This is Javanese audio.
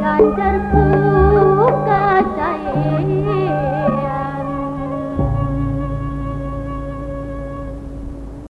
Dan terpuji